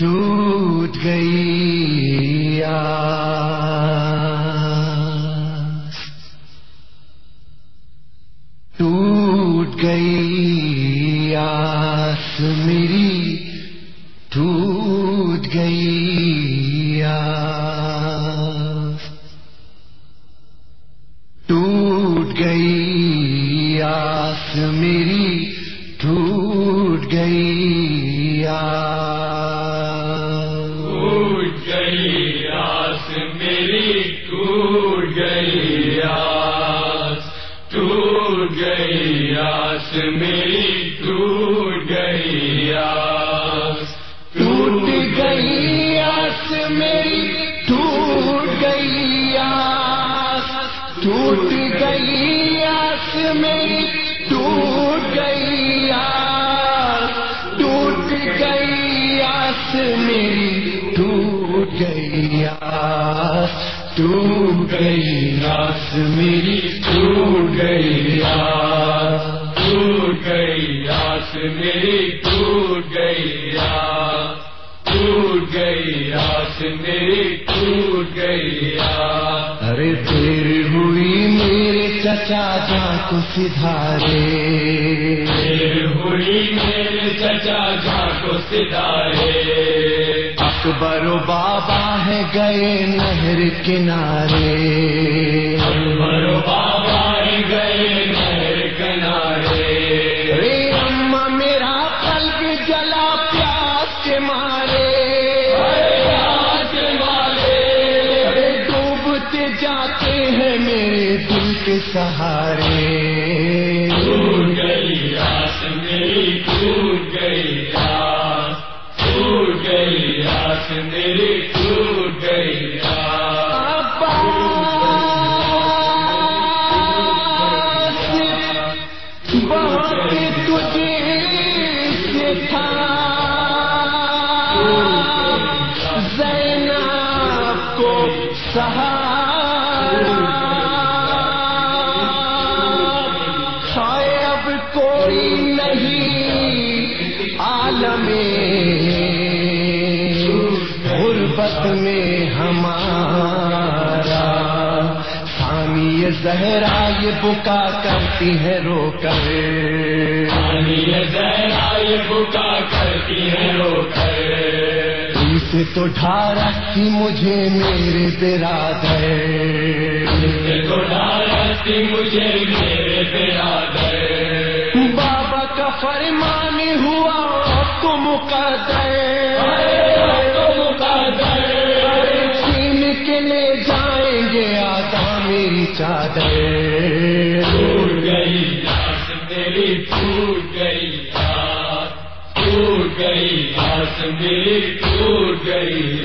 ٹوٹ گئی ٹوٹ گئی آس میری ٹوٹ گئی ٹوٹ گئی آس میری گئی آس ٹوٹ گئی آس میری ٹوٹ گئی آس ٹوٹ گئی آس میری ٹوٹ گئی آس ٹوٹ گئی آس میری ٹوٹ گئی آس ٹوٹ گئی آس میری ٹوٹ گئی آس ارے دیر ہوئی میرے چچا جان کو سدھارے۔ دیر ہوئی میرے چچا جا کو ستارے اکبر و بابا ہے گئے نہر کنارے۔ مرو بابا گئے نہر کنارے۔ رے اما میرا قلب جلا پیاس کے مارے۔ ڈوبتے جاتے ہیں میرے دل کے سہارے۔ ٹوٹ گئی آس میری ٹوٹ گئی گئی آس میری ٹوٹ گئی کوئی نہیں عالم میں ہمارا سامی زہرا یہ بکا کرتی ہے رو کر۔ زہرا یہ بکا کرتی ہے رو کر۔ سے تو ڈھارا تھی مجھے میرے برادر تو ڈالتی مجھے میرے برادر بابا کا فرمان ہوا تو مقدر کی چادر۔ بھول گئی آس میری بھول گئی بھول گئی آس میری بھول گئی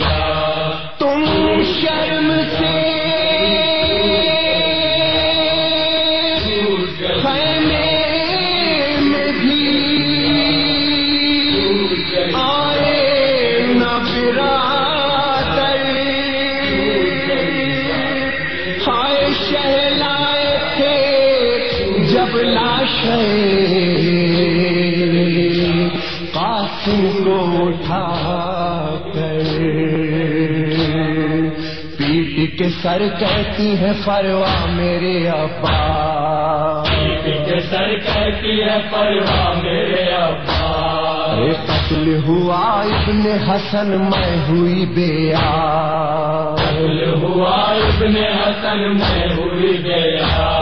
قاسم کو اٹھا کر پیٹ کے سر کہتی ہے فروا میرے ابا کے سر کہتی ہے پروا میرے ابا ارے قتل ہوا ابن حسن میں ہوئی بے قتل ہوا ابن حسن میں ہوئی آئے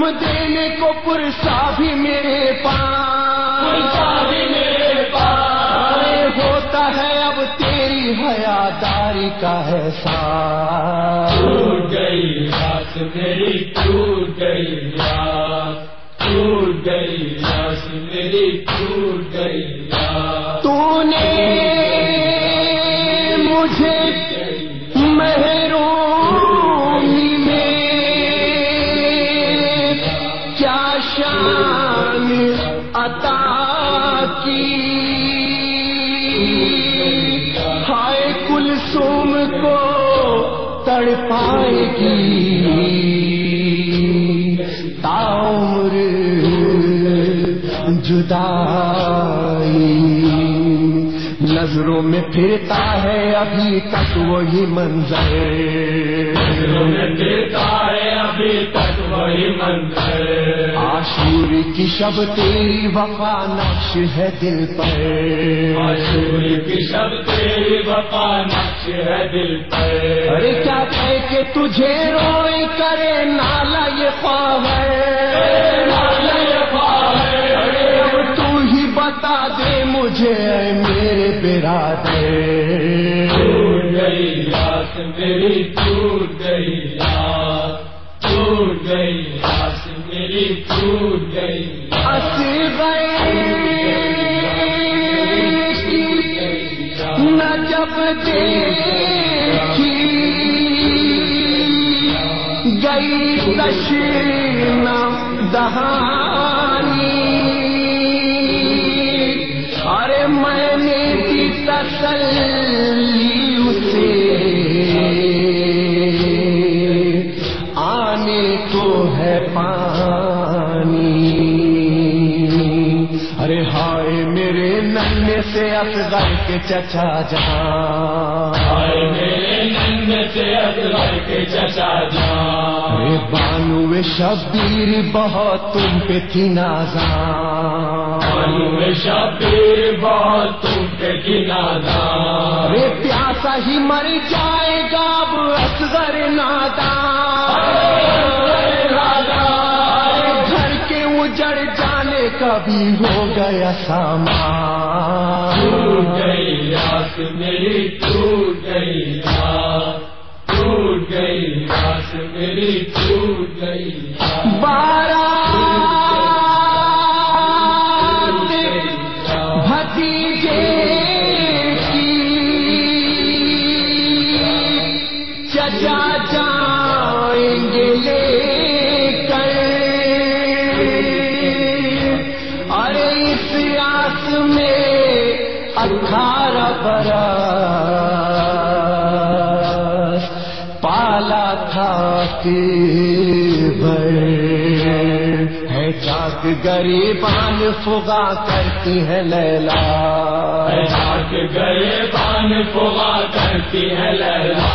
تم دینے کو پرسا بھی میرے پاس۔ بھی میرے پاس۔ ہوتا ہے اب تیری حیاداری کا احساس۔ ٹوٹ گئی آس میری ٹوٹ گئی آس ٹوٹ گئی آس میری ٹوٹ گئی شان عطا کی۔ ہائے کلسوم کو تڑ پائے گی تاؤمر جدائی۔ نظروں میں پھرتا ہے ابھی تک وہی منظر۔ دلوں میں دیتا ہے ابھی تک وہی منظر آشور کی شب تیری وفا نقش ہے دل پر۔ عاشور کی شب تیری وفا نقش ہے دل پر۔ ارے کیا کہہ کے تجھے روئے کرے نالا یہ خواب ہے نالا یہ خواب ہے ارے اب تو ہی بتا دے مجھے میرے برادر۔ گئی میری ٹوٹ گئی ٹوٹ گئی آس میری ٹوٹ گئی اس گئے نہ جب دیکھی گئی تشین دہانی ارے میں نے دی تسلی ارے ہائے میرے ننے سے اصغر کے چچا جان آئے میرے نند سے اصغر کے چچا جان ارے بانو شبیر بہت تم پہ تھی نازان بانو شبیر بہت تم پہ گنا دان ارے پیاسا ہی مر جائے گا اب اصغر نادان بھی ہو گیا سامان۔ ٹوٹ گئی آس میری ٹوٹ گئی ٹوٹ گئی آس میری ٹوٹ گئی آس۔ اٹھارہ برس پالا تھا کہ ہے چاک گریبان فغا کرتی ہے لیلا۔ جاگ گئے بان فوا کرتی ہے لیلا۔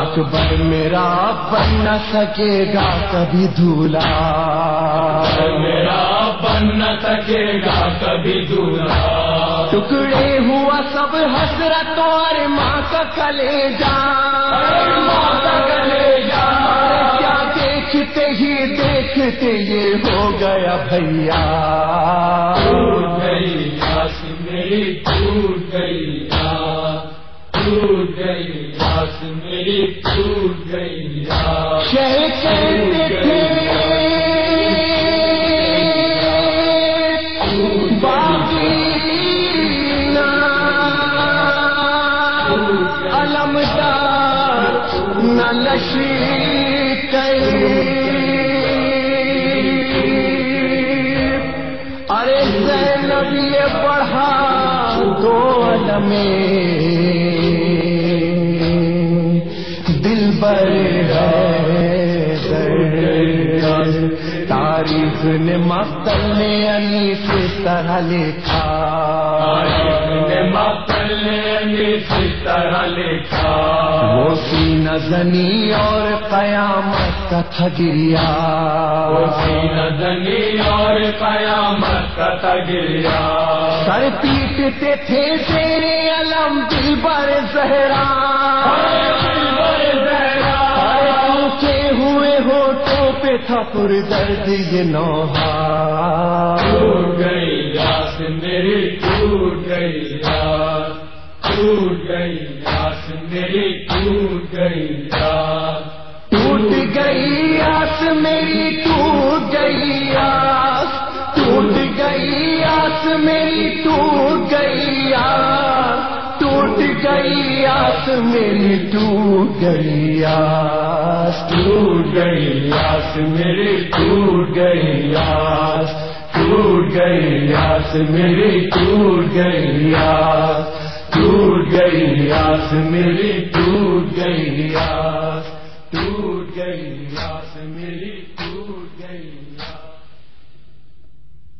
اکبر میرا بن نہ سکے گا کبھی دھولا۔ میرا بن نہ سکے گا کبھی دورا ٹکڑے ہوا سب حسرت اور ماں کا کلے جا ماں کا کلیجا۔ کیا دیکھتے ہی دیکھتے یہ ہو گیا بھیا گئی آس میری ٹوٹ گئی ٹوٹ گئی آس میری ٹوٹ گئی آس کہتے تھے میں نے مقتل نے علی سے طرح لکھا۔ نے مقتل نے اسی طرح لکھا۔ وہ سینہ زنی اور قیامت کا تھا گریا سینہ زنی اور قیامت کا تگریا سر پیٹتے تھے تیرے علم دل بر زہرا۔ تھا پر درد یہ نوحا ٹوٹ گئی آس میری ٹوٹ گئی آس ٹوٹ گئی آس میری ٹوٹ گئی آس ٹوٹ گئی آس میری ٹوٹ گئی آس گئی آس میری ٹوٹ گئی آس، ٹوٹ گئی آس میری، ٹوٹ گئی آس، ٹوٹ گئی آس میری، ٹوٹ گئی آس، ٹوٹ گئی آس میری، ٹوٹ گئی آس، ٹوٹ گئی آس۔